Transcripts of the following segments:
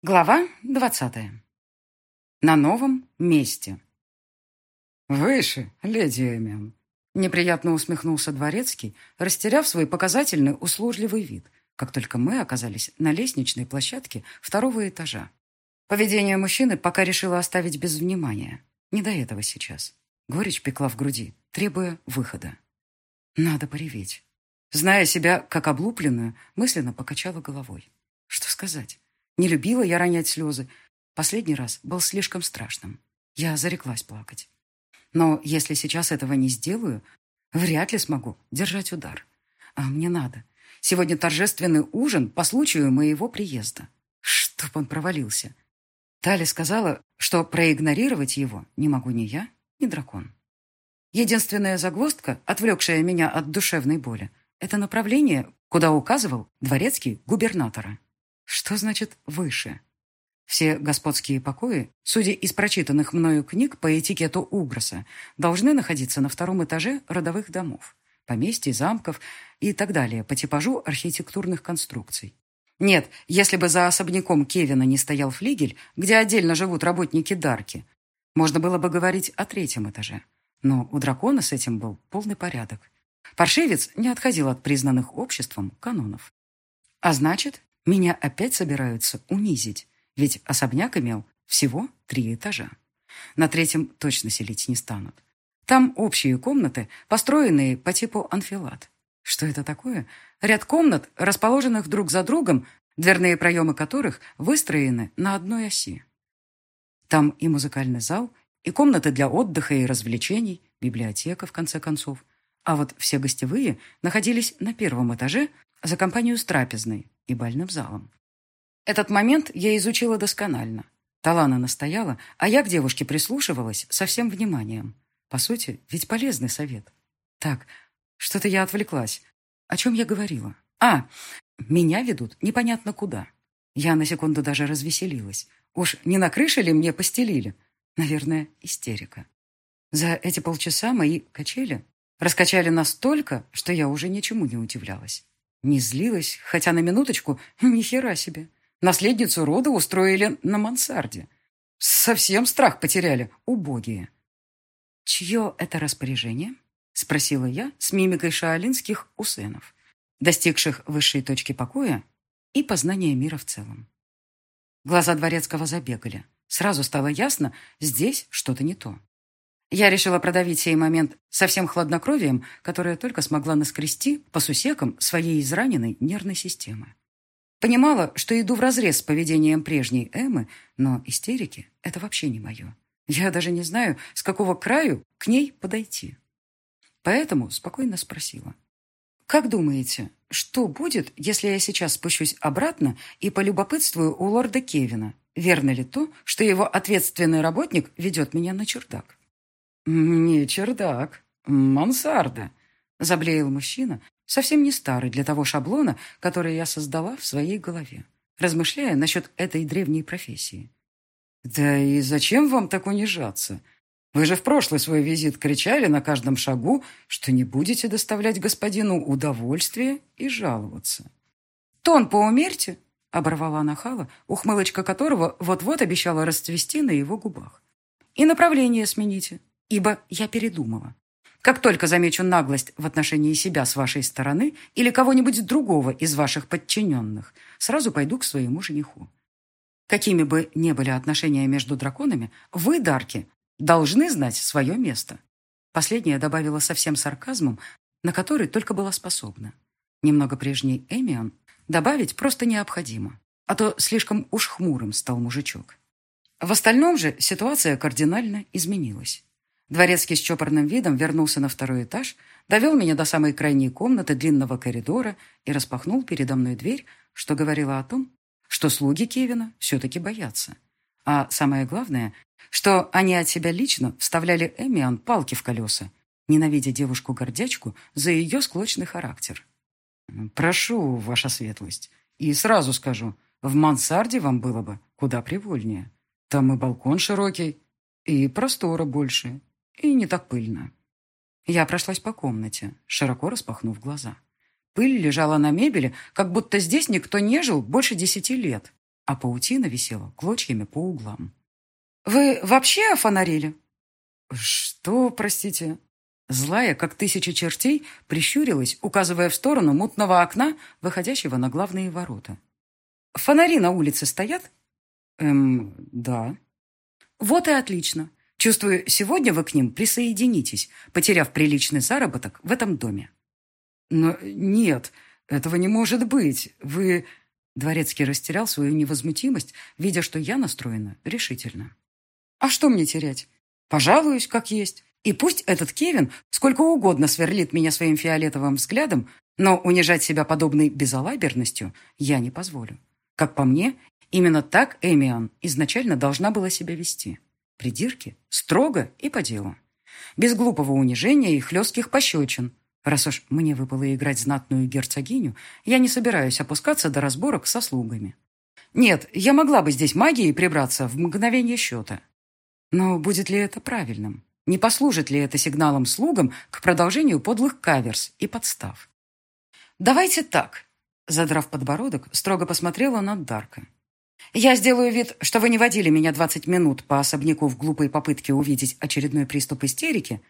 Глава двадцатая. На новом месте. «Выше, леди Эмион», — неприятно усмехнулся Дворецкий, растеряв свой показательный услужливый вид, как только мы оказались на лестничной площадке второго этажа. Поведение мужчины пока решила оставить без внимания. Не до этого сейчас. Горечь пекла в груди, требуя выхода. Надо пореветь. Зная себя как облупленную, мысленно покачала головой. Что сказать? Не любила я ронять слезы. Последний раз был слишком страшным. Я зареклась плакать. Но если сейчас этого не сделаю, вряд ли смогу держать удар. А мне надо. Сегодня торжественный ужин по случаю моего приезда. Чтоб он провалился. Тали сказала, что проигнорировать его не могу ни я, ни дракон. Единственная загвоздка, отвлекшая меня от душевной боли, это направление, куда указывал дворецкий губернатора. Что значит «выше»? Все господские покои, судя из прочитанных мною книг по этикету Угроса, должны находиться на втором этаже родовых домов, поместьй, замков и так далее по типажу архитектурных конструкций. Нет, если бы за особняком Кевина не стоял флигель, где отдельно живут работники Дарки, можно было бы говорить о третьем этаже. Но у дракона с этим был полный порядок. Паршивец не отходил от признанных обществом канонов. А значит, меня опять собираются унизить, ведь особняк имел всего три этажа. На третьем точно селить не станут. Там общие комнаты, построенные по типу анфилат. Что это такое? Ряд комнат, расположенных друг за другом, дверные проемы которых выстроены на одной оси. Там и музыкальный зал, и комнаты для отдыха и развлечений, библиотека, в конце концов. А вот все гостевые находились на первом этаже за компанию с трапезной, и бальным залом. Этот момент я изучила досконально. Талана настояла, а я к девушке прислушивалась со всем вниманием. По сути, ведь полезный совет. Так, что-то я отвлеклась. О чем я говорила? А, меня ведут непонятно куда. Я на секунду даже развеселилась. Уж не на крыше ли мне постелили? Наверное, истерика. За эти полчаса мои качели раскачали настолько, что я уже ничему не удивлялась. Не злилась, хотя на минуточку, ни хера себе. Наследницу рода устроили на мансарде. Совсем страх потеряли, убогие. «Чье это распоряжение?» — спросила я с мимикой шаолинских усенов, достигших высшей точки покоя и познания мира в целом. Глаза дворецкого забегали. Сразу стало ясно, здесь что-то не то. Я решила продавить сей момент со всем хладнокровием, которое только смогла наскрести по сусекам своей израненной нервной системы. Понимала, что иду вразрез с поведением прежней Эммы, но истерики — это вообще не мое. Я даже не знаю, с какого краю к ней подойти. Поэтому спокойно спросила. «Как думаете, что будет, если я сейчас спущусь обратно и полюбопытствую у лорда Кевина? Верно ли то, что его ответственный работник ведет меня на чердак?» «Не чердак, мансарда», — заблеял мужчина, совсем не старый для того шаблона, который я создала в своей голове, размышляя насчет этой древней профессии. «Да и зачем вам так унижаться? Вы же в прошлый свой визит кричали на каждом шагу, что не будете доставлять господину удовольствие и жаловаться». «Тон поумерьте», — оборвала нахала, ухмылочка которого вот-вот обещала расцвести на его губах. «И направление смените ибо я передумала. Как только замечу наглость в отношении себя с вашей стороны или кого-нибудь другого из ваших подчиненных, сразу пойду к своему жениху. Какими бы ни были отношения между драконами, вы, Дарки, должны знать свое место. Последняя добавила совсем сарказмом, на который только была способна. Немного прежний Эмион добавить просто необходимо, а то слишком уж хмурым стал мужичок. В остальном же ситуация кардинально изменилась. Дворецкий с чопорным видом вернулся на второй этаж, довел меня до самой крайней комнаты длинного коридора и распахнул передо мной дверь, что говорило о том, что слуги Кевина все-таки боятся. А самое главное, что они от себя лично вставляли Эмиан палки в колеса, ненавидя девушку-гордячку за ее склочный характер. «Прошу, ваша светлость, и сразу скажу, в мансарде вам было бы куда привольнее. Там и балкон широкий, и простора больше, и не так пыльно. Я прошлась по комнате, широко распахнув глаза. Пыль лежала на мебели, как будто здесь никто не жил больше десяти лет. а паутина висела клочьями по углам. «Вы вообще офонарили?» «Что, простите?» Злая, как тысяча чертей, прищурилась, указывая в сторону мутного окна, выходящего на главные ворота. «Фонари на улице стоят?» «Эм, да». «Вот и отлично. Чувствую, сегодня вы к ним присоединитесь, потеряв приличный заработок в этом доме». «Но нет, этого не может быть. Вы...» Дворецкий растерял свою невозмутимость, видя, что я настроена решительно. «А что мне терять? Пожалуюсь, как есть. И пусть этот Кевин сколько угодно сверлит меня своим фиолетовым взглядом, но унижать себя подобной безалаберностью я не позволю. Как по мне, именно так Эмиан изначально должна была себя вести. Придирки, строго и по делу. Без глупого унижения и хлестких пощечин. Раз уж мне выпало играть знатную герцогиню, я не собираюсь опускаться до разборок со слугами. Нет, я могла бы здесь магией прибраться в мгновение счета. Но будет ли это правильным? Не послужит ли это сигналом слугам к продолжению подлых каверс и подстав? «Давайте так», — задрав подбородок, строго посмотрела на Дарка. «Я сделаю вид, что вы не водили меня двадцать минут по особняку в глупой попытке увидеть очередной приступ истерики.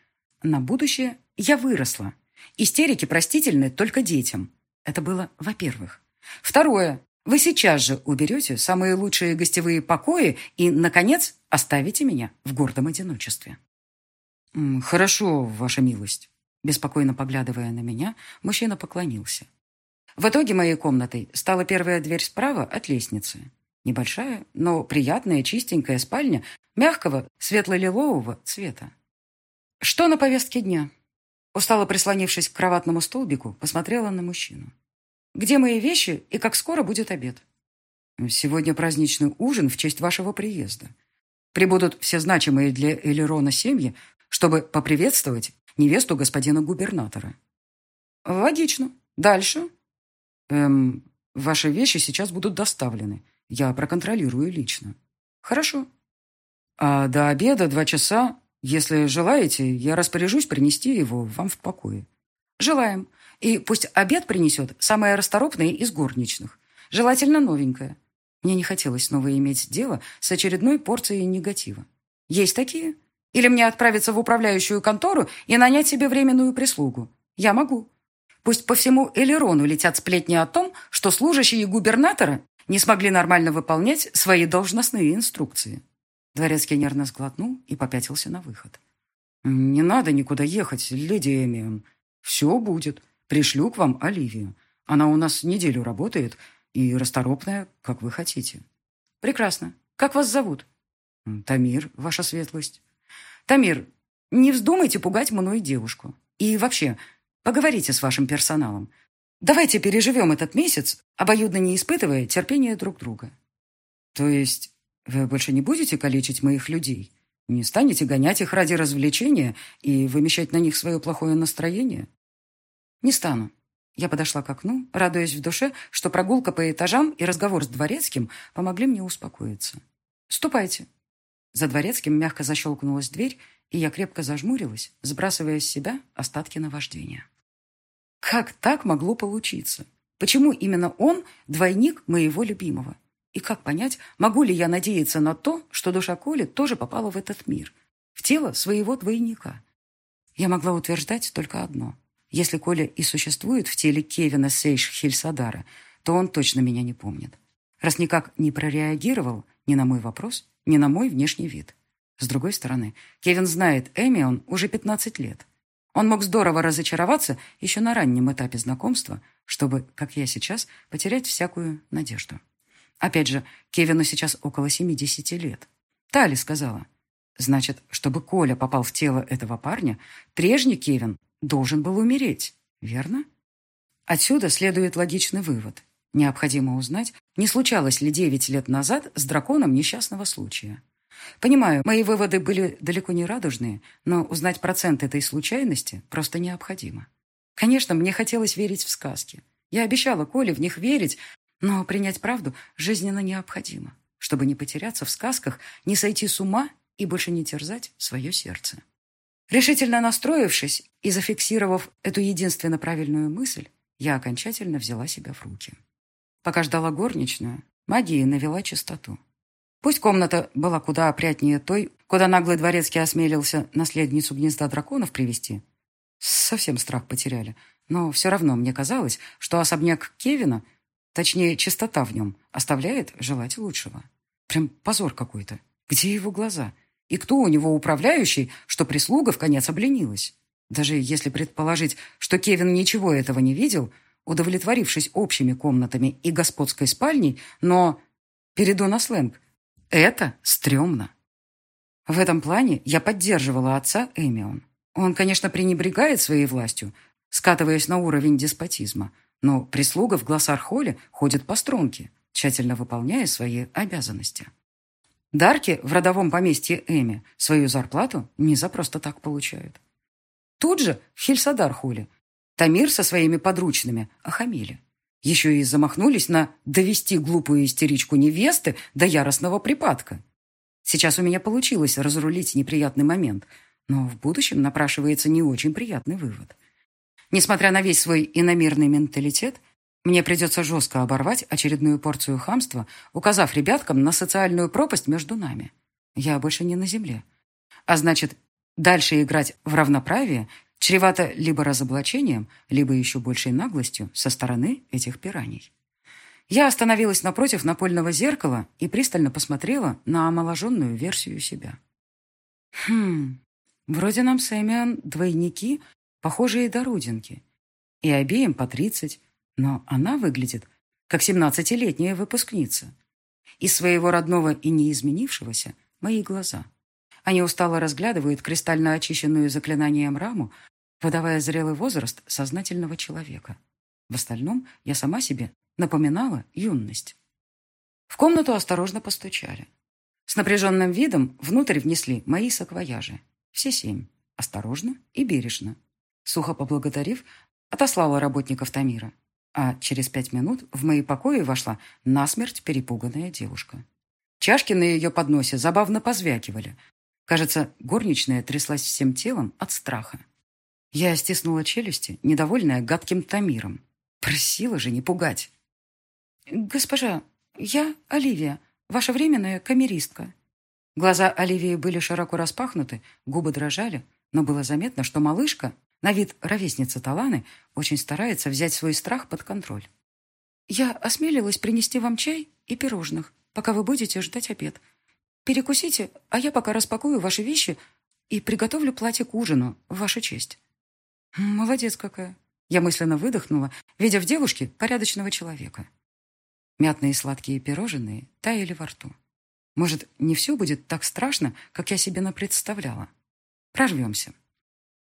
На будущее я выросла. Истерики простительны только детям. Это было во-первых. Второе. Вы сейчас же уберете самые лучшие гостевые покои и, наконец, оставите меня в гордом одиночестве». «Хорошо, ваша милость». Беспокойно поглядывая на меня, мужчина поклонился. В итоге моей комнатой стала первая дверь справа от лестницы. Небольшая, но приятная, чистенькая спальня мягкого, светло-лилового цвета. «Что на повестке дня?» Устало прислонившись к кроватному столбику, посмотрела на мужчину. «Где мои вещи и как скоро будет обед?» «Сегодня праздничный ужин в честь вашего приезда. Прибудут все значимые для Элерона семьи, чтобы поприветствовать невесту господина губернатора. Логично. Дальше. Эм, ваши вещи сейчас будут доставлены. Я проконтролирую лично. Хорошо. А до обеда два часа. Если желаете, я распоряжусь принести его вам в покое. Желаем. И пусть обед принесет самое расторопное из горничных. Желательно новенькое. Мне не хотелось снова иметь дело с очередной порцией негатива. Есть такие? Или мне отправиться в управляющую контору и нанять себе временную прислугу? Я могу. Пусть по всему Элерону летят сплетни о том, что служащие губернатора не смогли нормально выполнять свои должностные инструкции. Дворецкий нервно сглотнул и попятился на выход. «Не надо никуда ехать, леди Эмион. Все будет. Пришлю к вам Оливию. Она у нас неделю работает и расторопная, как вы хотите». «Прекрасно. Как вас зовут?» «Тамир, ваша светлость». Тамир, не вздумайте пугать мной девушку. И вообще, поговорите с вашим персоналом. Давайте переживем этот месяц, обоюдно не испытывая терпения друг друга. То есть вы больше не будете калечить моих людей? Не станете гонять их ради развлечения и вымещать на них свое плохое настроение? Не стану. Я подошла к окну, радуясь в душе, что прогулка по этажам и разговор с дворецким помогли мне успокоиться. «Ступайте. За дворецким мягко защелкнулась дверь, и я крепко зажмурилась, сбрасывая с себя остатки наваждения. Как так могло получиться? Почему именно он двойник моего любимого? И как понять, могу ли я надеяться на то, что душа Коли тоже попала в этот мир, в тело своего двойника? Я могла утверждать только одно. Если Коля и существует в теле Кевина Сейш Хильсадара, то он точно меня не помнит. Раз никак не прореагировал ни на мой вопрос, ни на мой внешний вид. С другой стороны, Кевин знает Эмион уже 15 лет. Он мог здорово разочароваться еще на раннем этапе знакомства, чтобы, как я сейчас, потерять всякую надежду. Опять же, Кевину сейчас около 70 лет. Тали сказала. Значит, чтобы Коля попал в тело этого парня, прежний Кевин должен был умереть, верно? Отсюда следует логичный вывод. Необходимо узнать, не случалось ли девять лет назад с драконом несчастного случая. Понимаю, мои выводы были далеко не радужные, но узнать процент этой случайности просто необходимо. Конечно, мне хотелось верить в сказки. Я обещала Коле в них верить, но принять правду жизненно необходимо, чтобы не потеряться в сказках, не сойти с ума и больше не терзать свое сердце. Решительно настроившись и зафиксировав эту единственно правильную мысль, я окончательно взяла себя в руки. Пока ждала горничную, магия навела чистоту. Пусть комната была куда опрятнее той, куда наглый дворецкий осмелился наследницу гнезда драконов привести. Совсем страх потеряли. Но все равно мне казалось, что особняк Кевина, точнее, чистота в нем, оставляет желать лучшего. Прям позор какой-то. Где его глаза? И кто у него управляющий, что прислуга в конец обленилась? Даже если предположить, что Кевин ничего этого не видел, удовлетворившись общими комнатами и господской спальней, но... Перейду на сленг. Это стрёмно. В этом плане я поддерживала отца Эмион. Он, конечно, пренебрегает своей властью, скатываясь на уровень деспотизма, но прислуга в Глоссархоле ходит по струнке, тщательно выполняя свои обязанности. Дарки в родовом поместье Эми свою зарплату не за просто так получают. Тут же в Хельсадархуле Тамир со своими подручными охамили. Еще и замахнулись на довести глупую истеричку невесты до яростного припадка. Сейчас у меня получилось разрулить неприятный момент, но в будущем напрашивается не очень приятный вывод. Несмотря на весь свой иномирный менталитет, мне придется жестко оборвать очередную порцию хамства, указав ребяткам на социальную пропасть между нами. Я больше не на земле. А значит, дальше играть в равноправие чревато либо разоблачением, либо еще большей наглостью со стороны этих пираний. Я остановилась напротив напольного зеркала и пристально посмотрела на омоложенную версию себя. Хм, вроде нам с Эмиан двойники, похожие до родинки. И обеим по тридцать, но она выглядит как семнадцатилетняя выпускница. Из своего родного и неизменившегося мои глаза. Они устало разглядывают кристально очищенную заклинанием раму, выдавая зрелый возраст сознательного человека. В остальном я сама себе напоминала юность. В комнату осторожно постучали. С напряженным видом внутрь внесли мои саквояжи. Все семь. Осторожно и бережно. Сухо поблагодарив, отослала работников Тамира. А через пять минут в мои покои вошла насмерть перепуганная девушка. Чашки на ее подносе забавно позвякивали. Кажется, горничная тряслась всем телом от страха. Я стиснула челюсти, недовольная гадким Тамиром. Просила же не пугать. «Госпожа, я Оливия, ваша временная камеристка». Глаза Оливии были широко распахнуты, губы дрожали, но было заметно, что малышка на вид ровесница Таланы очень старается взять свой страх под контроль. «Я осмелилась принести вам чай и пирожных, пока вы будете ждать обед. Перекусите, а я пока распакую ваши вещи и приготовлю платье к ужину, в вашу честь». «Молодец какая!» Я мысленно выдохнула, видя в девушке порядочного человека. Мятные сладкие пирожные таяли во рту. Может, не все будет так страшно, как я себе напредставляла. Прорвемся.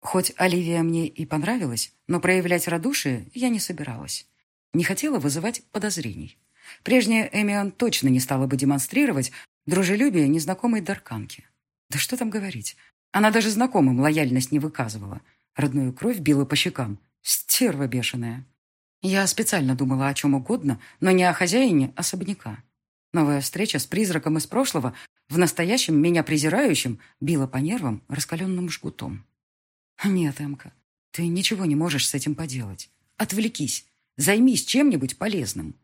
Хоть Оливия мне и понравилась, но проявлять радушие я не собиралась. Не хотела вызывать подозрений. Прежняя Эмиан точно не стала бы демонстрировать дружелюбие незнакомой Дарканки. Да что там говорить. Она даже знакомым лояльность не выказывала. Родную кровь била по щекам. Стерва бешеная. Я специально думала о чем угодно, но не о хозяине особняка. Новая встреча с призраком из прошлого в настоящем меня презирающим била по нервам раскаленным жгутом. «Нет, Эмка, ты ничего не можешь с этим поделать. Отвлекись, займись чем-нибудь полезным».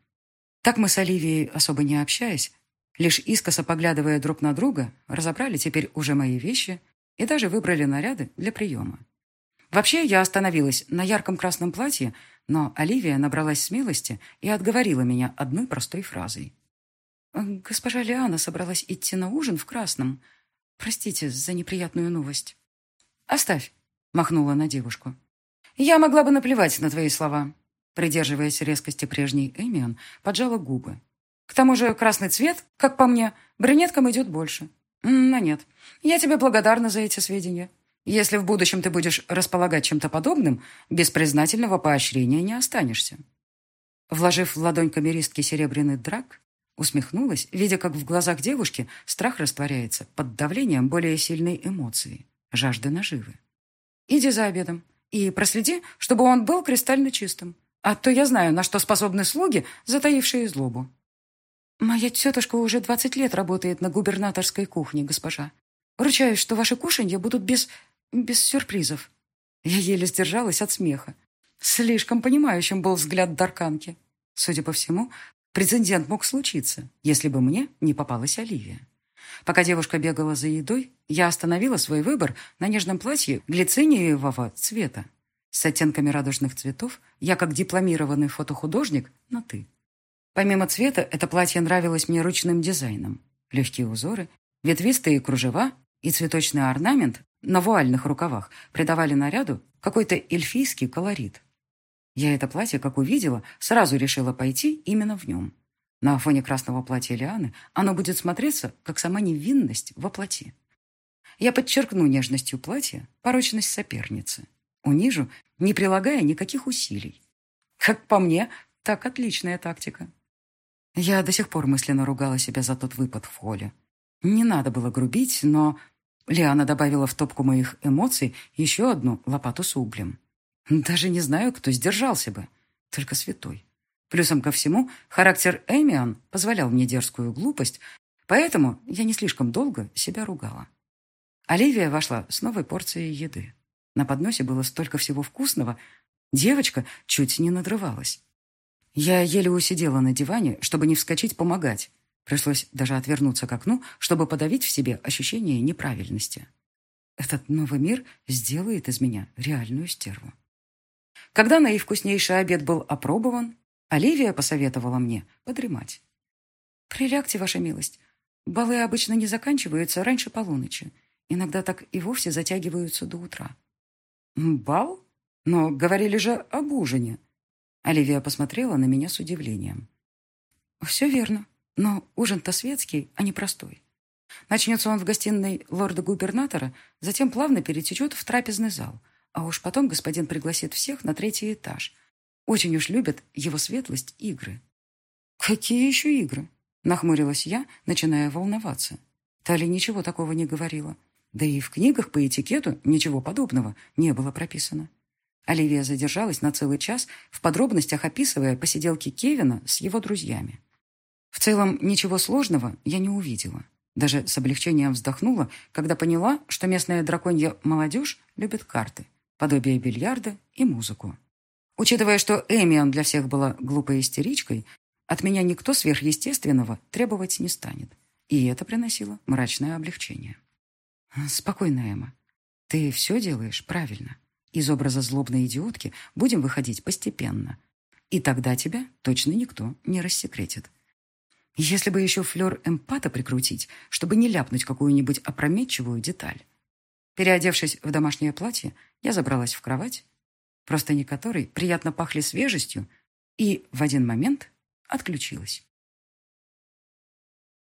Так мы с Оливией, особо не общаясь, лишь искоса поглядывая друг на друга, разобрали теперь уже мои вещи и даже выбрали наряды для приема. Вообще, я остановилась на ярком красном платье, но Оливия набралась смелости и отговорила меня одной простой фразой. «Госпожа Лиана собралась идти на ужин в красном. Простите за неприятную новость». «Оставь. — махнула на девушку. «Я могла бы наплевать на твои слова». Придерживаясь резкости прежней Эмион, поджала губы. «К тому же красный цвет, как по мне, брюнеткам идет больше. Но нет, я тебе благодарна за эти сведения. Если в будущем ты будешь располагать чем-то подобным, без признательного поощрения не останешься». Вложив в ладонь камеристки серебряный драк, усмехнулась, видя, как в глазах девушки страх растворяется под давлением более сильной эмоции – жажды наживы. Иди за обедом и проследи, чтобы он был кристально чистым. А то я знаю, на что способны слуги, затаившие злобу. Моя тетушка уже двадцать лет работает на губернаторской кухне, госпожа. Ручаюсь, что ваши кушанья будут без... без сюрпризов. Я еле сдержалась от смеха. Слишком понимающим был взгляд Дарканки. Судя по всему, Прецедент мог случиться, если бы мне не попалась Оливия. Пока девушка бегала за едой, я остановила свой выбор на нежном платье глициниевого цвета. С оттенками радужных цветов я, как дипломированный фотохудожник, на «ты». Помимо цвета, это платье нравилось мне ручным дизайном. Легкие узоры, ветвистые кружева и цветочный орнамент на вуальных рукавах придавали наряду какой-то эльфийский колорит. Я это платье, как увидела, сразу решила пойти именно в нем. На фоне красного платья Лианы оно будет смотреться, как сама невинность во плоти. Я подчеркну нежностью платья порочность соперницы. Унижу, не прилагая никаких усилий. Как по мне, так отличная тактика. Я до сих пор мысленно ругала себя за тот выпад в холле. Не надо было грубить, но... Лиана добавила в топку моих эмоций еще одну лопату с углем. Даже не знаю, кто сдержался бы. Только святой. Плюсом ко всему, характер Эмиан позволял мне дерзкую глупость, поэтому я не слишком долго себя ругала. Оливия вошла с новой порцией еды. На подносе было столько всего вкусного. Девочка чуть не надрывалась. Я еле усидела на диване, чтобы не вскочить помогать. Пришлось даже отвернуться к окну, чтобы подавить в себе ощущение неправильности. Этот новый мир сделает из меня реальную стерву. Когда наивкуснейший обед был опробован, Оливия посоветовала мне подремать. «Прилягте, ваша милость. Балы обычно не заканчиваются раньше полуночи. Иногда так и вовсе затягиваются до утра». «Бал? Но говорили же об ужине». Оливия посмотрела на меня с удивлением. «Все верно, но ужин-то светский, а не простой. Начнется он в гостиной лорда-губернатора, затем плавно перетечет в трапезный зал, а уж потом господин пригласит всех на третий этаж. Очень уж любят его светлость игры». «Какие еще игры?» — нахмурилась я, начиная волноваться. Тали ничего такого не говорила. Да и в книгах по этикету ничего подобного не было прописано. Оливия задержалась на целый час, в подробностях описывая посиделки Кевина с его друзьями. В целом, ничего сложного я не увидела. Даже с облегчением вздохнула, когда поняла, что местная драконья молодежь любит карты, подобие бильярда и музыку. Учитывая, что Эмиан для всех была глупой истеричкой, от меня никто сверхъестественного требовать не станет. И это приносило мрачное облегчение. «Спокойно, Эмма. Ты все делаешь правильно. Из образа злобной идиотки будем выходить постепенно. И тогда тебя точно никто не рассекретит. Если бы еще флер эмпата прикрутить, чтобы не ляпнуть какую-нибудь опрометчивую деталь. Переодевшись в домашнее платье, я забралась в кровать, простыни которой приятно пахли свежестью, и в один момент отключилась.